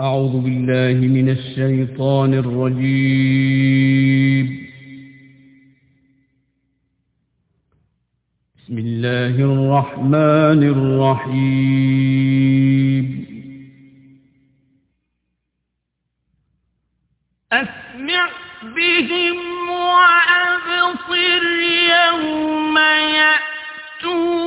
أعوذ بالله من الشيطان الرجيم. بسم الله الرحمن الرحيم. أسمع بهم وأبصر يوم يأتوننا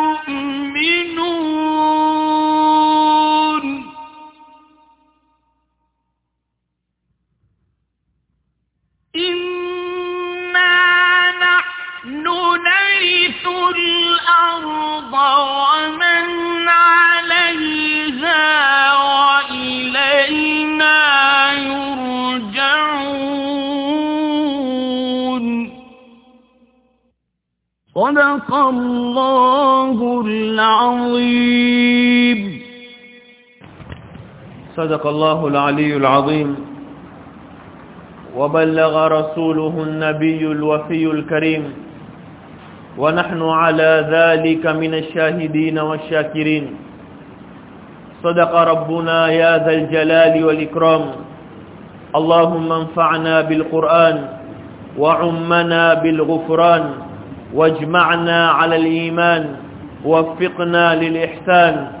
صدق الله العلي العظيم. وبلغ رسوله النبي الوفي الكريم. ونحن على ذلك من الشاهدين والشاكرين. صدق ربنا يا ذا الجلال والإكرام. اللهم انفعنا بالقرآن وعمنا بالغفران. واجمعنا على الإيمان. وفقنا للإحسان.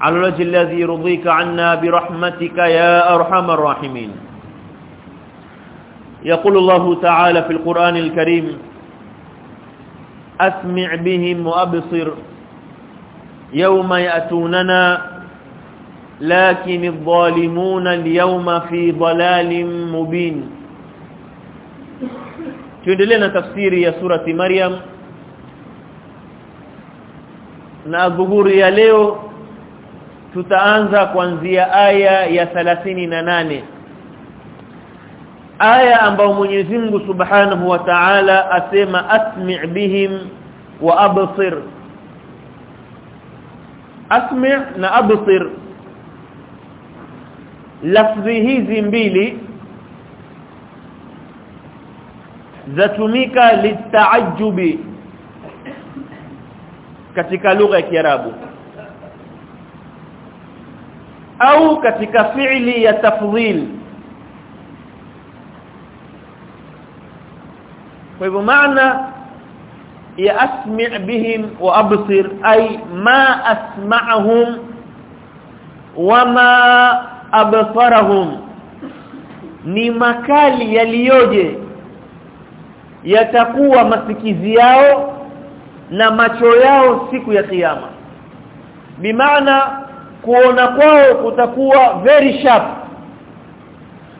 على الوجه الذي يرضيك عنا برحمتك يا أرحم الراحمين. يقول الله تعالى في القرآن الكريم أسمع بهم وأبصر يوم يأتوننا لكن الظالمون اليوم في ضلال مبين. Na tafsiri ya surati Maryam. Na dhuhuri ya leo tutaanza kuanzia aya ya 38 aya ambayo Mwenyezi Mungu Subhanahu wa Ta'ala asema asmi' bihim wa absir. Asmi' na absir. Lafzi hizi mbili zatumika litaajubi katika lugha ya Kiarabu au katika fi'li ya tafdhil. Kwa hivyo maana ya asmi' bihim wa absir ay ma asma'ahum wama absarahum. Ni makali yaliyoje? Yatakuwa masikizi yao na macho yao siku ya kiyama. Bimaana kuona kwao kutakuwa very sharp.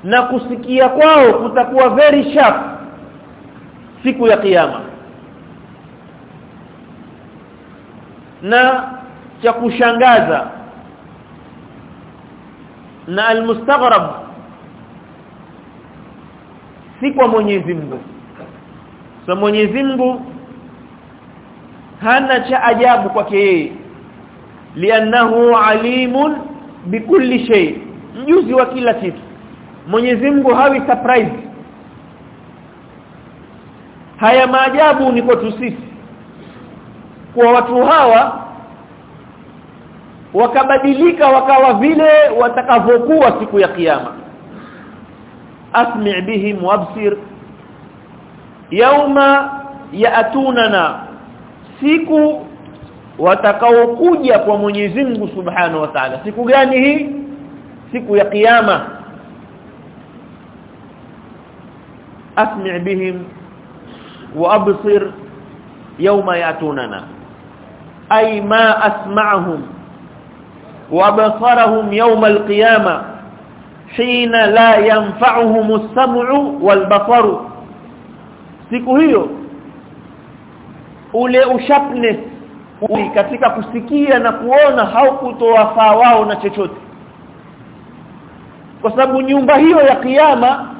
Na kusikia kwao kutakuwa very sharp siku ya kiyama. Na cha kushangaza na almustaghrab si kwa Mwenyezi Mungu. So, Mwenyezi Mungu hana cha ajabu kwake yeye liannahu alimun bikulli shay. Mjuzi wa kila kitu. Mwenyezi Mungu hawi surprise. Haya maajabu ni kwetu sisi. Kwa watu hawa wakabadilika wakawa vile watakavyokuwa siku ya kiyama. Asmi' bihim wabsir yauma yaatunana siku watakaokuja kwa Mwenyezi Mungu Subhanahu wa Ta'ala. Siku gani hii? Siku ya kiyama asmi' bihim wa absir yawma yatunana. Ay ma asma'ahum wa basarahum yawma al-qiyamah hina la yanfa'uhum as-sam'u wal-basaru siku hiyo ule usharpness katika kusikia na kuona haukutowafaa wao na chochote. Kwa sababu nyumba hiyo ya kiyama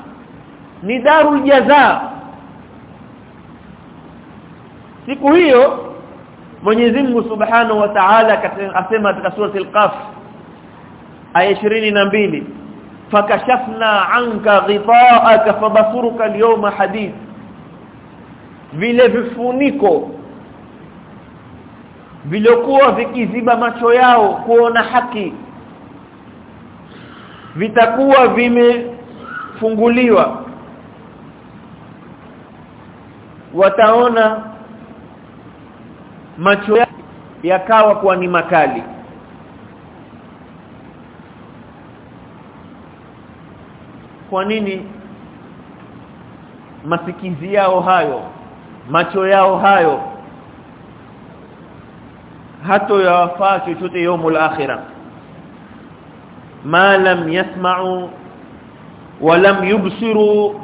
ni darul jazaa siku hiyo Mwenyezi Mungu Subhanahu wa Ta'ala akasema katika sura al-Qaf aya 22 fakashafna anka ghita'aka fabasuruka al-yawma hadid vile vifuniko viliokuwa vikiziba macho yao kuona haki vitakuwa vimefunguliwa. Wataona macho yakawa kuwa ni makali. Kwa nini masikizi yao hayo macho yao hayo hato yawafaa chochote yomul akhirah. Ma lam yasma'u wa lam yubsiru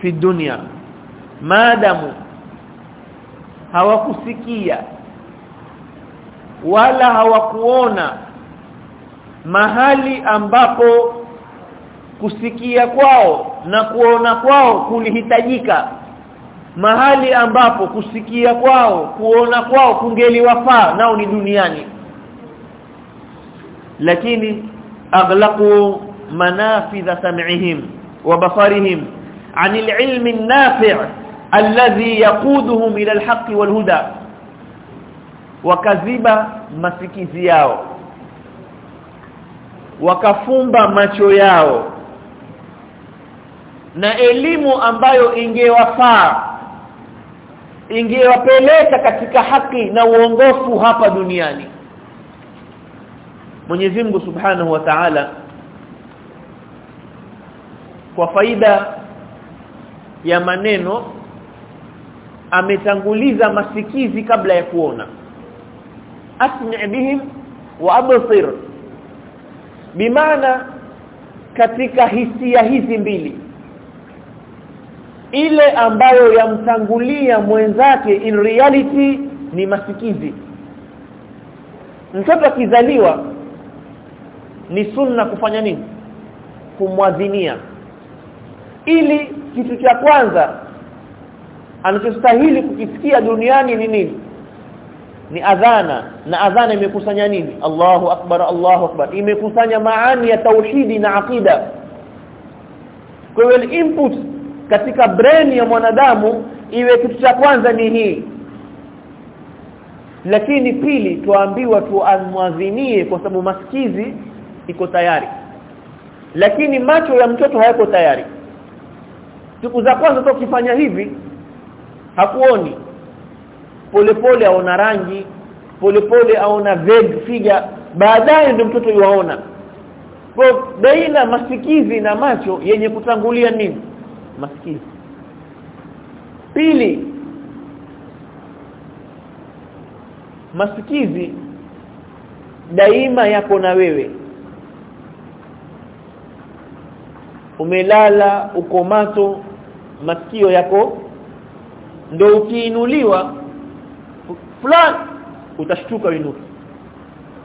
fi dunya. Maadamu hawakusikia wala hawakuona mahali ambapo kusikia kwao na kuona kwao kulihitajika mahali ambapo kusikia kwao kuona kwao kungeliwafaa nao ni duniani. Lakini aghlaqu manafidha sam'ihim wa basarihim 'an al-'ilm an-nafi' alladhi yaquduhum ila al-haqq wal-huda wakaziba masikizi yao wakafumba macho yao. Na elimu ambayo ingewafaa ingewapeleka katika haki na uongofu hapa duniani. Mwenyezi Mungu Subhanahu wa Ta'ala kwa faida ya maneno ametanguliza masikizi kabla ya kuona. Asmi' bihim wa absir. Bimaana katika hisia hizi mbili ile ambayo yamtangulia mwenzake in reality ni masikizi. Mtoto akizaliwa ni sunna kufanya nini? Kumwadhinia. Ili kitu cha kwanza anachostahili kukisikia duniani ni nini? Ni adhana. Na adhana imekusanya nini? Allahu akbar Allahu akbar. Imekusanya maani ya tauhidi na akida kwa hiyo input katika brain ya mwanadamu iwe kitu cha kwanza ni hii. Lakini pili tuambiwa tuamwadhinie kwa sababu masikizi iko tayari. Lakini macho ya mtoto hayako tayari. Siku za kwanza tu ukifanya hivi hakuoni. Polepole aona rangi polepole aona vague figure baadaye ndio mtoto yuaona. Kwa baina masikizi na macho yenye kutangulia nini masikizi pili masikizi daima yako na wewe. Umelala uko mato masikio yako ndio ukiinuliwa fulani utashtuka inuka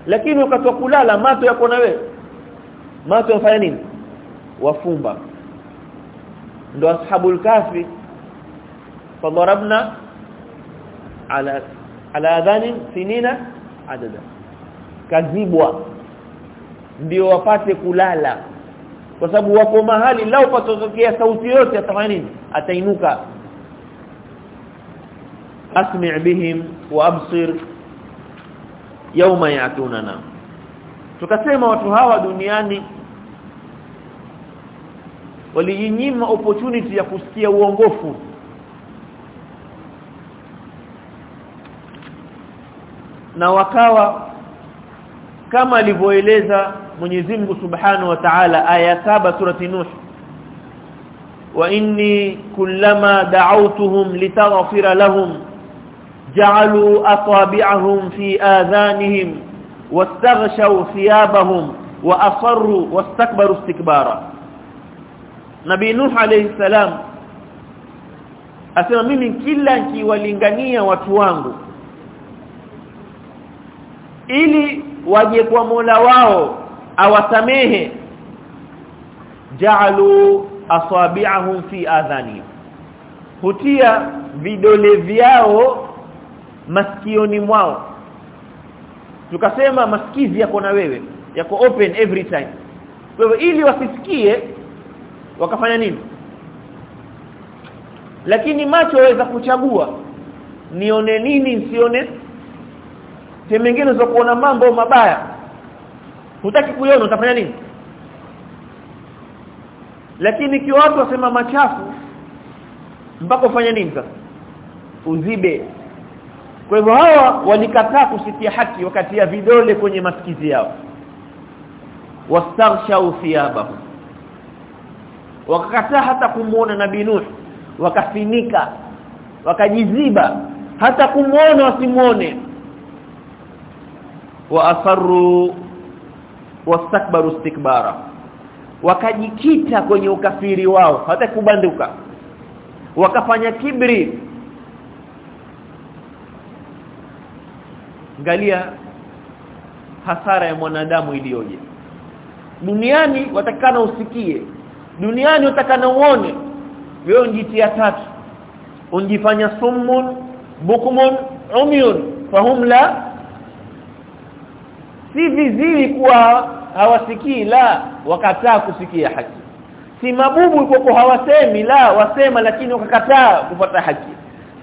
lakini wakati wa kulala mato yako na wewe. Mato yafanya nini? Wafumba ndo ashabul kafi fadarabna ala ala adhani sinina adada. Kazibwa. Ndio wapate kulala. Kwa sababu wako mahali lao patotokea sauti yote atafanya nini? Atainuka. Asmi' bihim wa absir yawma yatunana. Tukasema watu hawa duniani walijinyima opportunity ya kusikia uongofu. Na wakawa kama alivyoeleza Mwenyezi Mungu Subhanahu wa Ta'ala aya saba surati Nuh. Wa inni kullama da'awtuhum litaghfira lahum ja'alu asabi'ahum fi adhanihim wastaghshaw thiyabahum wa asarru wastakbaru istikbara Nabii Nuh alayhi salam asema mimi kila nikiwalingania watu wangu ili waje kwa Mola wao awasamehe ja'alu asabi'ahum fi adhanihim. Hutia vidole vyao masikioni mwao. Tukasema masikizi yako na wewe yako open every time. Kwa hivyo ili wasisikie wakafanya nini? Lakini macho waweza kuchagua nione nini nsione temengine za kuona mambo mabaya. Hutaki kuiona utafanya nini? Lakini kiwa watu wasema machafu mpaka ufanye nini sasa? Uzibe. Kwa hivyo hawa walikataa kusikia haki wakati ya vidole kwenye masikizi yao. Wastaghshaw thiyabahum wakakataa hata kumuona nabii Nuh. Wakafinika wakajiziba. Hata kumuona wasimuone. Wa asarru wastakbaru istikbara. Wakajikita kwenye ukafiri wao hata kubanduka. Wakafanya kibri. Angalia hasara ya mwanadamu iliyoje. Duniani watakana usikie duniani utakana uone. Wewe unjitia tatu. Unjifanya summun bukmun umyun. Fahum la si viziwi kuwa hawasikii la wakataa kusikia haki. Si mabubu kwa hawasemi la wasema lakini wakakataa kupata haki.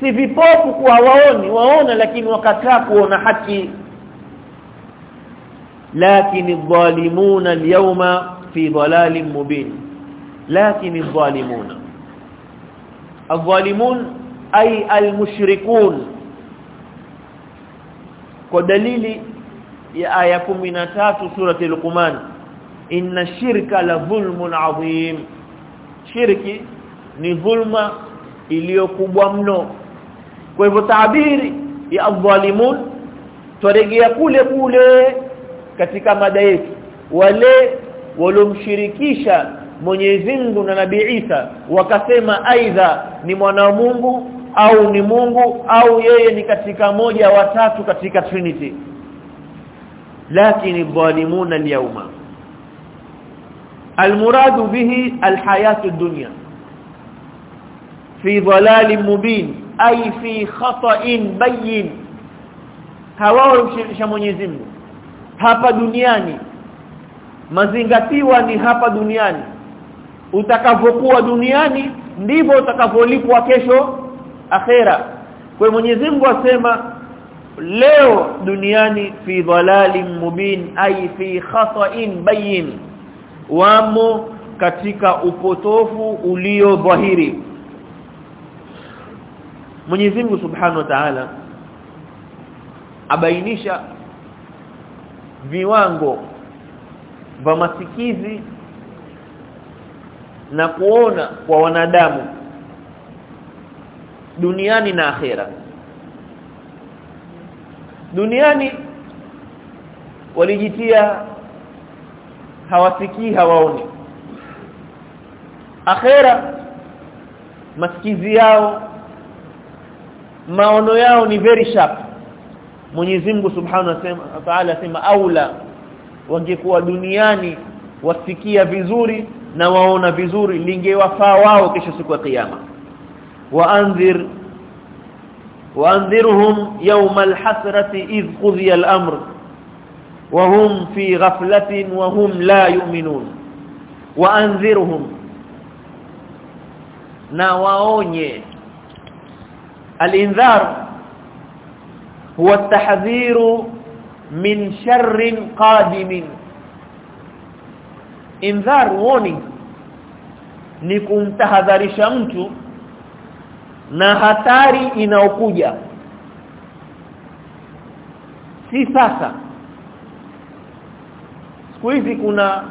Si vipofu kuwa hawaoni waona lakini wakataa kuona haki. Lakini adh-dhalimuna al-yawma fi dhalalin mubin lakini adh-dhalimuna adh-dhalimun ay al-mushrikun kwa dalili ya aya 13 surati Luqman inna shirka la dhulmun adhim. Shirki ni dhulma iliyokubwa mno. Kwa hivyo taabiri ya adh-dhalimun twaregea kule kule katika mada yetu wale walomshirikisha Mwenyezi Mungu na Nabii Isa wakasema aidha ni mwana wa Mungu au ni Mungu au yeye ni katika moja watatu katika Trinity lakini dhalimuna al-yawma المراد به الحياة الدنيا في ضلال مبين أي في خطأ بين hawao mshirikisha Mwenyezi Mungu hapa duniani mazingatiwa ni hapa duniani utakavyokuwa duniani ndivyo utakavyolipwa kesho akhera. Kwa Mwenyezi Mungu asema leo duniani fi dhalalin mubin ay fi khata'in bayin. Wamo katika upotofu ulio dhahiri. Mwenyezi Mungu Subhanahu wa Ta'ala abainisha viwango vya masikizi na kuona kwa wanadamu duniani na akhera. Duniani walijitia hawasikii hawaoni. Akhera masikizi yao maono yao ni very sharp. Mwenyezi Mungu Subhanahu wa Ta'ala asema aula wangekuwa duniani wasikia vizuri na waona vizuri lingewafaa wao kesho siku ya kiyama. Waanzir waanzirhum yawm alhasrati idh qudhiya al-amr wa hum fi ghaflatin wa hum la yu'minun. Waanzirhum na waonye. Al-inzar huwa at-tahdhiru min sharrin qadimin indhar warning. Ni kumtahadharisha mtu na hatari inaokuja. Si sasa. Siku hizi kuna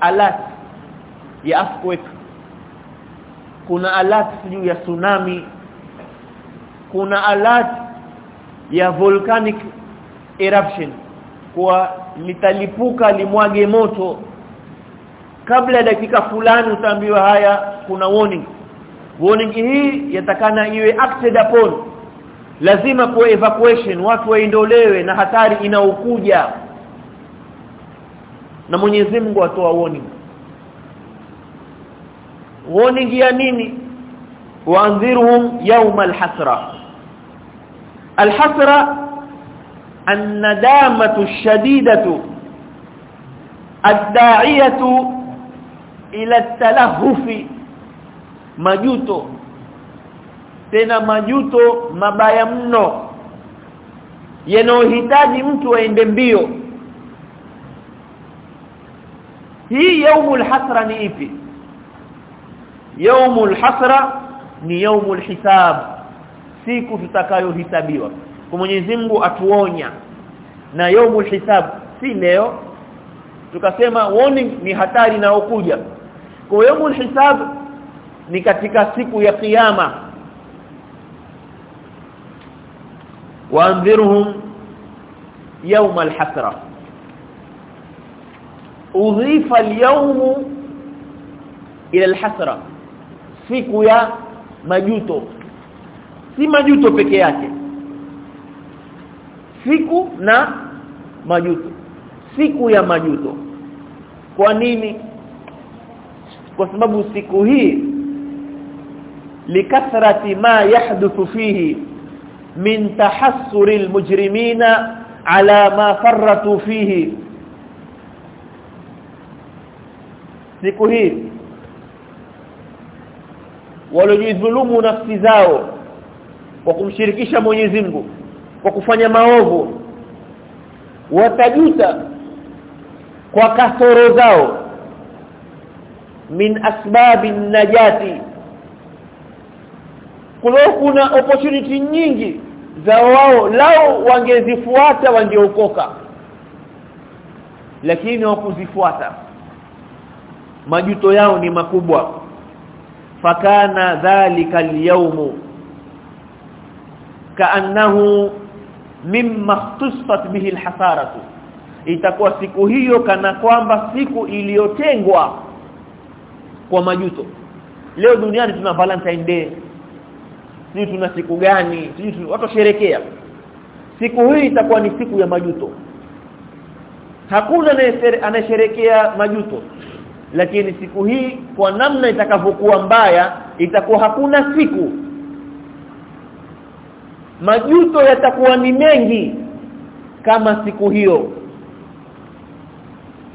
alert ya earthquake. Kuna alert juu ya tsunami. Kuna alert ya volcanic eruption. Kwa litalipuka limwage moto kabla ya dakika fulani utaambiwa haya kuna warning warning hii yatakana iwe acted upon lazima kwa evacuation watu waondolewe na hatari inaokuja na Mwenyezi Mungu atoa warning warning ya nini waanzirhum yawm alhasra alhasra الندامه الشديده الداعيه ila talahufi majuto. Tena majuto mabaya mno yanayohitaji mtu aende mbio. Hii يوم الحسره ni ipi? يوم الحسره ni يوم الحساب siku tutakayohisabiwa kwa Mwenyezi Mungu atuonya. Na يوم الحساب si leo. Tukasema warning ni hatari inayokuja. kwa yaumul hisab ni katika siku ya kiyama waanzirhum يوم الحسره اضيف اليوم الى الحسره siku ya majuto si majuto peke yake siku na majuto siku ya majuto kwa nini Kwa sababu siku hii likathrati ma yahduthu fihi min tahassuri almujrimina ala ma farratu fihi. Siku hii walojidhulumu nafsi zao kwa kumshirikisha Mwenyezi Mungu kwa kufanya maovu watajuta kwa kasoro zao min asbabi najati. Kulikuwa kuna opportunity nyingi za wao lao wangezifuata wangeokoka. Lakini hawakuzifuata. Majuto yao ni makubwa. Fakana dhalika alyawmu. Kaannahu mimma ikhtasat bihi alhasaratu. Itakuwa siku hiyo kana kwamba siku iliyotengwa kwa majuto. Leo duniani tuna valentine day. Sisi tuna siku gani sisi watu sherekea siku hii itakuwa ni siku ya majuto. Hakuna anayesherekea majuto. Lakini siku hii kwa namna itakavyokuwa mbaya itakuwa hakuna siku. Majuto yatakuwa ni mengi kama siku hiyo.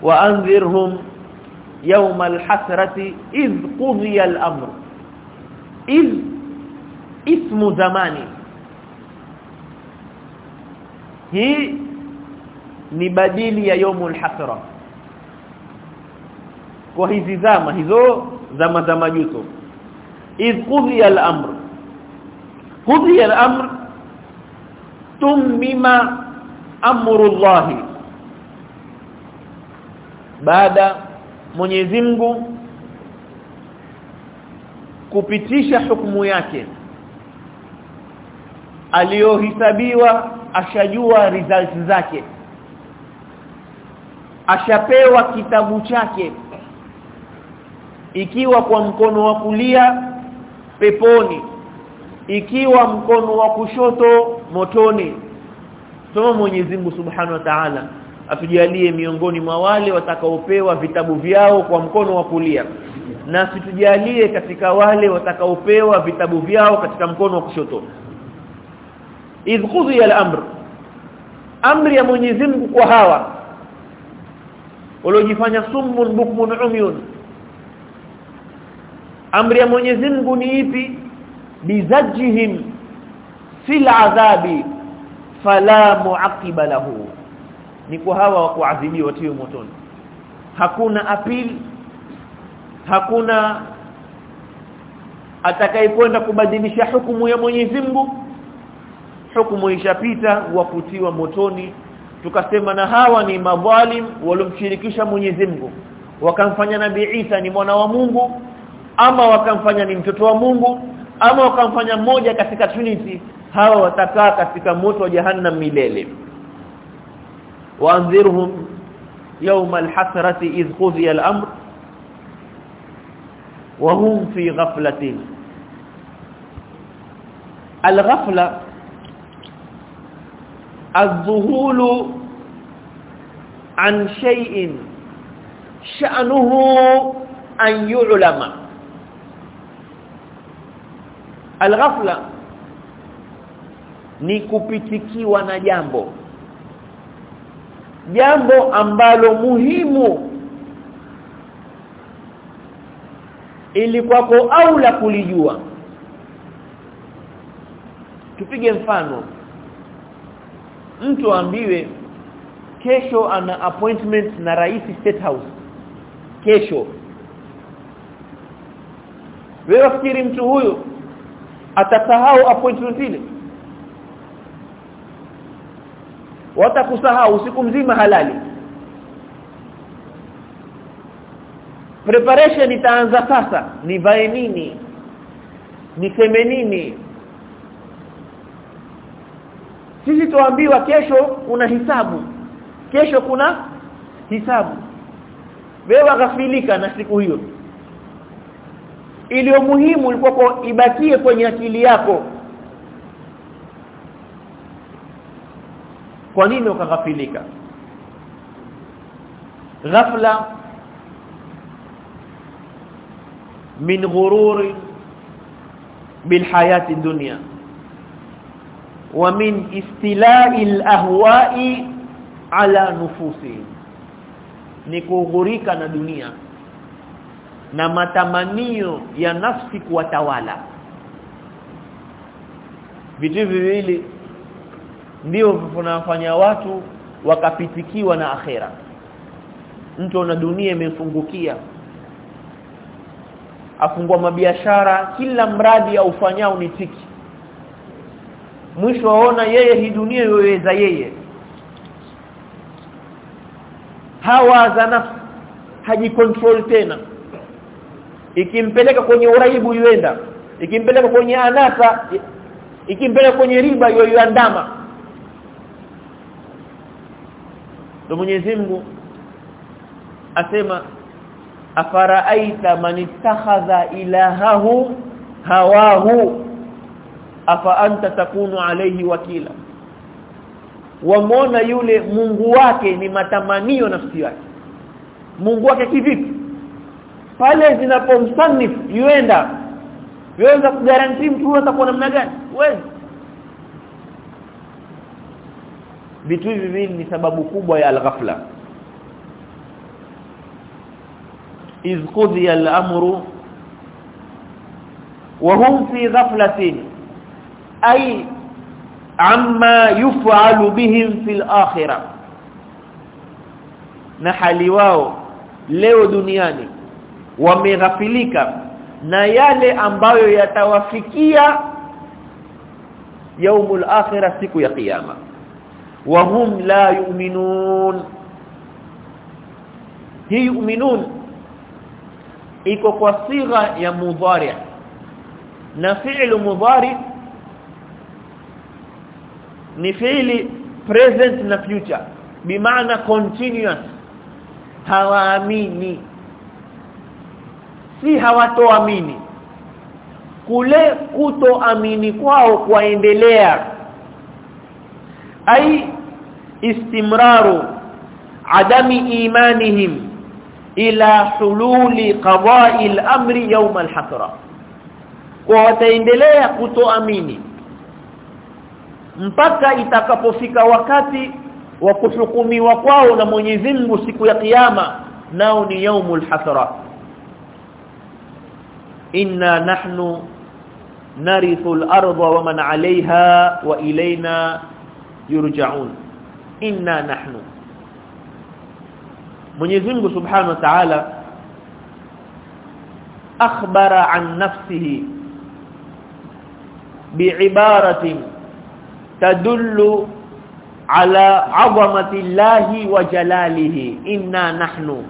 Waanzirhum يوم الحسرة إذ قضي الأمر. إذ اسم زمان هي نبديل يوم الحسرة. وهي زاما هذو زاما زاما يوسف. إذ قضي الأمر. قضي الأمر تمم أمر الله. بعد Mwenyezi Mungu kupitisha hukumu yake. Aliyohisabiwa ashajua results zake. Ashapewa kitabu chake. Ikiwa kwa mkono wa kulia peponi. Ikiwa mkono wa kushoto motoni. Soma Mwenyezi Mungu Subhanahu wa Ta'ala atujalie miongoni mwa wale watakaopewa vitabu vyao kwa mkono wa kulia. Na situjalie katika wale watakaopewa vitabu vyao katika mkono wa kushoto. Idh qudhiya al-amr. Amri ya Mwenyezi Mungu kwa hawa. Waliojifanya summun bukmun umyun. Amri ya Mwenyezi Mungu ni ipi? Bizajihim fil adhabi fala muaqiba lahu ni kwa hawa kuadhibiwa watiwe motoni. Hakuna apil hakuna atakayekwenda kubadilisha hukumu ya Mwenyezi Mungu. Hukumu ishapita wa kutiwa motoni. Tukasema na hawa ni madhalim waliomshirikisha Mwenyezi Mungu. Wakamfanya Nabii Isa ni mwana wa Mungu ama wakamfanya ni mtoto wa Mungu ama wakamfanya mmoja katika Trinity hawa watakaa katika moto wa jahannam milele waanzirhum يوم الحسرة إذ قضي الأمر وهم في غفلة. الغفلة الذهول عن شيء شأنه أن يعلم. الغفلة ni kupitikiwa na jambo. Jambo ambalo muhimu. Ili kwako au la kulijua. Tupige mfano. Mtu ambiwe kesho ana appointment na rais state house. Kesho. Wewe fikiri mtu huyu atasahau appointment ile watakusahau siku mzima halali. Preparation itaanza sasa. Nivae nini? Niseme nini? Sisi tuambiwa kesho kuna hisabu. Kesho kuna hisabu. Wewe ghafilika na siku hiyo. Iliyo muhimu ilikuwa ibakie kwenye akili yako kwa nini ukaghafilika? Ghafla min ghururi bilhayati dunya wa min istila'i alahwa'i ala nufusi ni kughurika na dunia na matamanio ya nafsi kuwatawala. Vitu viwili ndio vinafanya watu wakapitikiwa na akhera. Mtu ana dunia imefungukia. Afungua mabiashara kila mradi aufanyao ni tiki. Mwisho aona yeye hii dunia yoyeza yeye. Hawa za nafsi hajikontrol tena. Ikimpeleka kwenye uraibu yuenda. Ikimpeleka kwenye anasa ikimpeleka kwenye riba yoyoandama ndio Mwenyezi Mungu asema afaraaita man ittakhadha ilahahu hawahu afa anta takunu alayhi wakila? Wamona yule Mungu wake ni matamanio nafsi yake. Mungu wake kivipi? Pale zinapomsanif yuenda. Yuweza kugaranti mtu atakuwa namna gani? Wewe vitu hivi viwili ni sababu kubwa ya alghafla. Iz qudhiya al-amru wa hum fi ghaflatin ay amma yuf'alu bihim fil akhirah. Na hali wao leo duniani wameghafilika na yale ambayo yatawafikia yaumul akhirah siku ya kiyama wa hum la yu'minun. Hii yu'minun. Iko kwa sigha ya mudhari. Na fi'lu mudhari ni fi'li present na future. Bimaana continuous. Hawaamini. Si hawatoamini. Kule kutoamini kwao kwaendelea ai istimraru adami imanihim ila hululi qada'i al-amri yawm al-hasra. Kwa wataendelea kutoamini mpaka itakapofika wakati wa kuhukumiwa kwao na Mwenyezi Mungu siku ya kiyama nao ni yaumul hasra. Inna nahnu narithul ardha wa man 'alayha wa ilayna yurja'un inna nahnu. Mwenyezi Mungu Subhanahu wa Ta'ala akhbara an nafsihi bi'ibaratin tadullu ala azamati llahi wa jalalihi. Inna nahnu.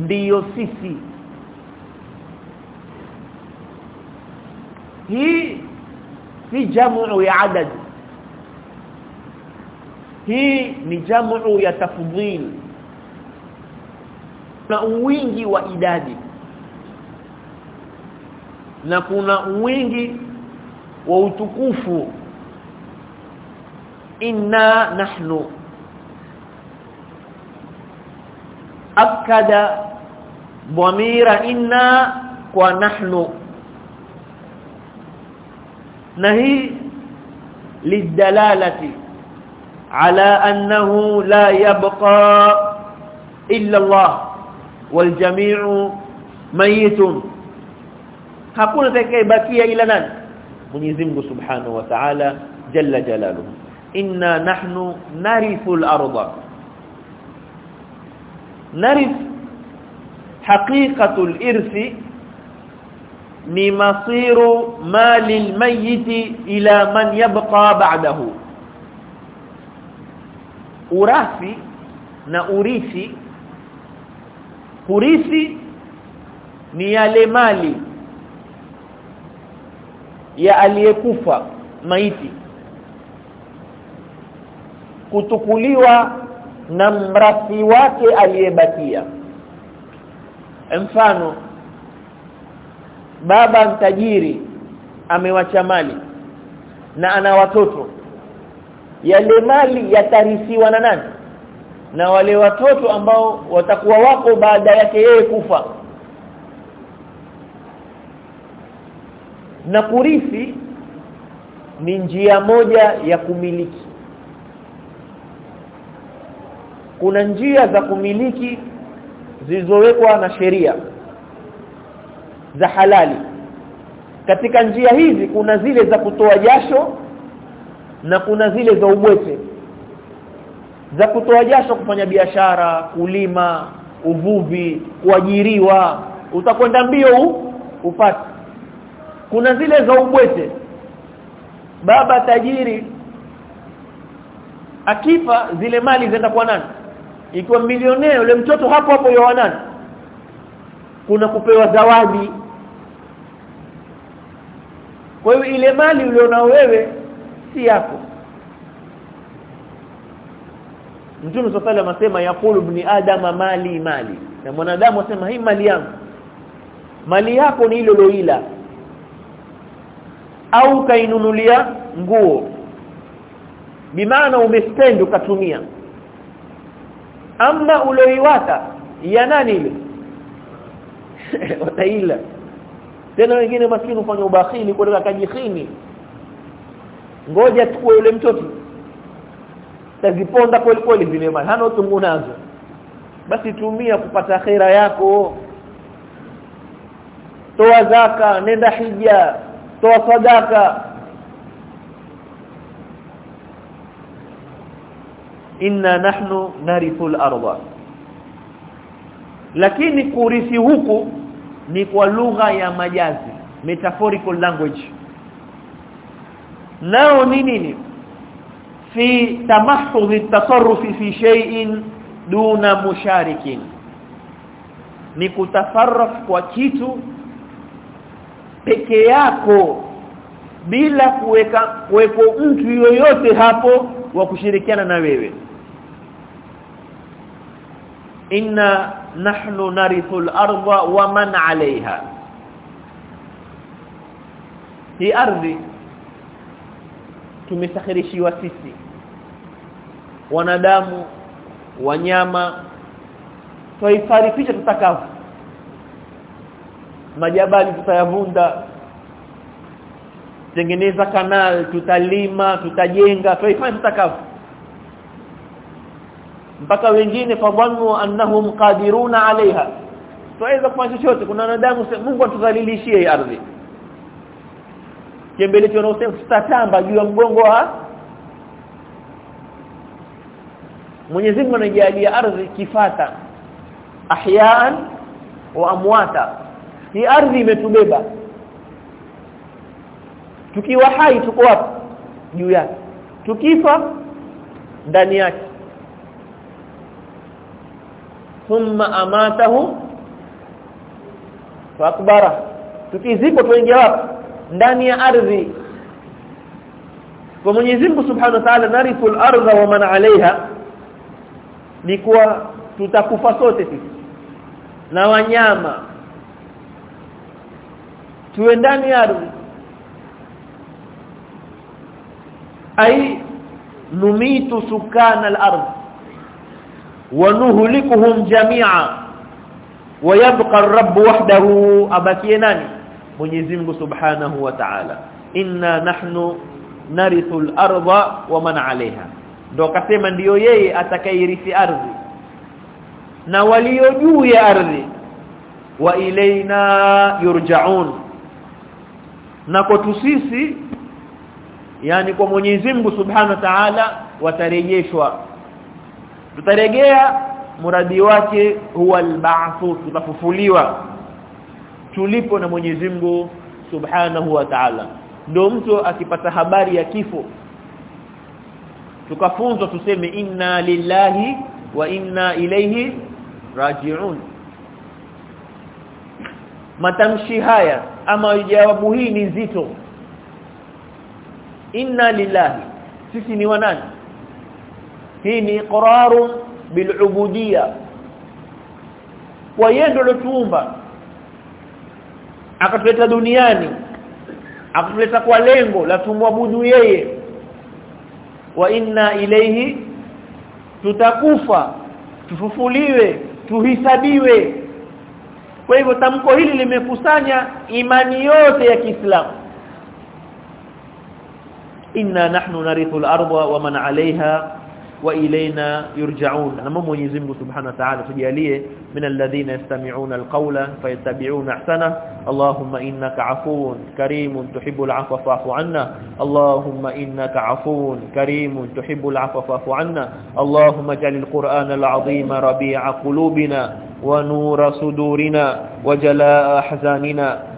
Ndiyo sisi. Hii si jamu ya adad hii ni jamu ya tafdhil. Na wingi wa idadi. Na kuna wingi wa utukufu. Inna nahnu akada dhamira inna kwa nahnu. Na hii lidalalati على أنه لا يبقى إلا الله والجميع ميت. حقنا تكي بكي إلى من؟ من منيزمه سبحانه وتعالى جل جلاله. إنا نحن نرف الأرض. نرف حقيقة الإرث من مصير مال الميت إلى من يبقى بعده. Urathi na urithi. Kurithi ni yale mali ya aliyekufa maiti. Kutukuliwa na mrathi wake aliyebakia. Mfano baba mtajiri amewacha mali na ana watoto yale mali yatarisiwa na nani? Na wale watoto ambao watakuwa wako baada yake yeye kufa. Na kurithi ni njia moja ya kumiliki. Kuna njia za kumiliki zilizowekwa na sheria za halali. Katika njia hizi kuna zile za kutoa jasho na kuna zile za ubwete za kutoa jasho kufanya biashara kulima uvuvi kuajiriwa. Utakwenda mbio upate. Kuna zile za ubwete. Baba tajiri akifa zile mali zenda kwa nani? Ikiwa milionea yule mtoto hapo hapo yao nani? Kuna kupewa zawadi. Kwa hiyo ile mali ulionao wewe si yako. Mtume swalla anasema yaqulu ibn adama mali mali. Na mwanadamu asema hii mali yangu. Mali yako ni ile loila au kainunulia nguo. Bimaana umespend ukatumia. Ama uloiwata ya nani ile? Wataila. Tena wengine maskini ufanya ubakhili kwa kajikhini ngoja tukue yule mtoto. Taziponda kweli kweli zile mali. Hana utungu nazo. Basi tumia kupata khera yako. Toa zaka nenda hija. Toa sadaka. Inna nahnu narithul arda. Lakini kurithi huku ni kwa lugha ya majazi metaphorical language nao ni nini? Fi tamahudhi at-tasarruf fi shay'in duna musharikin. Ni kutafarraf kwa kitu peke yako bila kuweka kuwepo mtu yoyote hapo wa kushirikiana na wewe. Inna nahnu narithu al-ardha wa man 'alayha. Hii ardhi tumesakhirishiwa sisi. Wanadamu wanyama tuifarifisha tutakavu majabali tutayavunda tengeneza kanal tutalima tutajenga twaifanya tutakavu mpaka wengine fadhannu annahum qadiruna alaiha. Tuweza kufanya chochote. Kuna wanadamu Mungu atudhalilishie hii ardhi kiembelecho na tutatamba juu ya mgongo wa Mwenyezi Mungu anajalia ardhi kifata ahyaan wa amwata. Hii ardhi imetubeba. Tukiwa hai tuko wapi? Juu yake. Tukifa ndani yake. Thumma amatahu fakbara tukiziko tuingia wapi ndani ya ardhi. Kwa Mwenyezi Mungu Subhanahu wa Ta'ala narithul ardha wa man 'alayha ni kuwa tutakufa sote sisi na wanyama. Tuwe ndani ya ardhi. Ai numitu sukana al-ardh wa nuhlikuhum jami'a wa yabqa ar-rabb wahdahu abakie nani Mwenyezi Mungu Subhanahu wa Ta'ala. Inna nahnu narithu al-ardha wa man 'alayha. Ndo akasema ndiyo yeye atakairithi ardhi. Na walio juu ya ardhi. Wa ilaina yurja'un. Na kwa sisi yani kwa Mwenyezi Mungu Subhanahu wa Ta'ala watarejeshwa. Tutarejea muradi wake huwa al-ba'thu tutafufuliwa tulipo na Mwenyezi Mungu Subhanahu wa Ta'ala. Ndio mtu akipata habari ya kifo. Tukafunzwa tuseme inna lillahi wa inna ilayhi raji'un. Matamshi haya ama jawabu hii ni nzito. Inna lillahi. Sisi ni wanani hii ni iqraru bilubudiyya. Kwa yeye ndio akatuleta duniani. Akatuleta kwa lengo la tumwabudu yeye. Wa inna ilayhi tutakufa tufufuliwe tuhisabiwe. Kwa hivyo tamko hili limekusanya imani yote ya Kiislamu. Inna nahnu narithu al-ardha wa man 'alayha wa ilayna yurja'un na Mwenyezi Mungu Subhanahu wa Ta'ala tujalie min alladhina yastami'una al-qawla fayattabi'una ahsana Allahumma innaka 'afuwun karimun tuhibbul 'afwa fa'fu 'anna Allahumma innaka 'afuwun karimun tuhibbul 'afwa fa'fu 'anna Allahumma ij'alil qur'ana al-'azima rabi'a qulubina wa nura sudurina wa jalaa'a ahzanina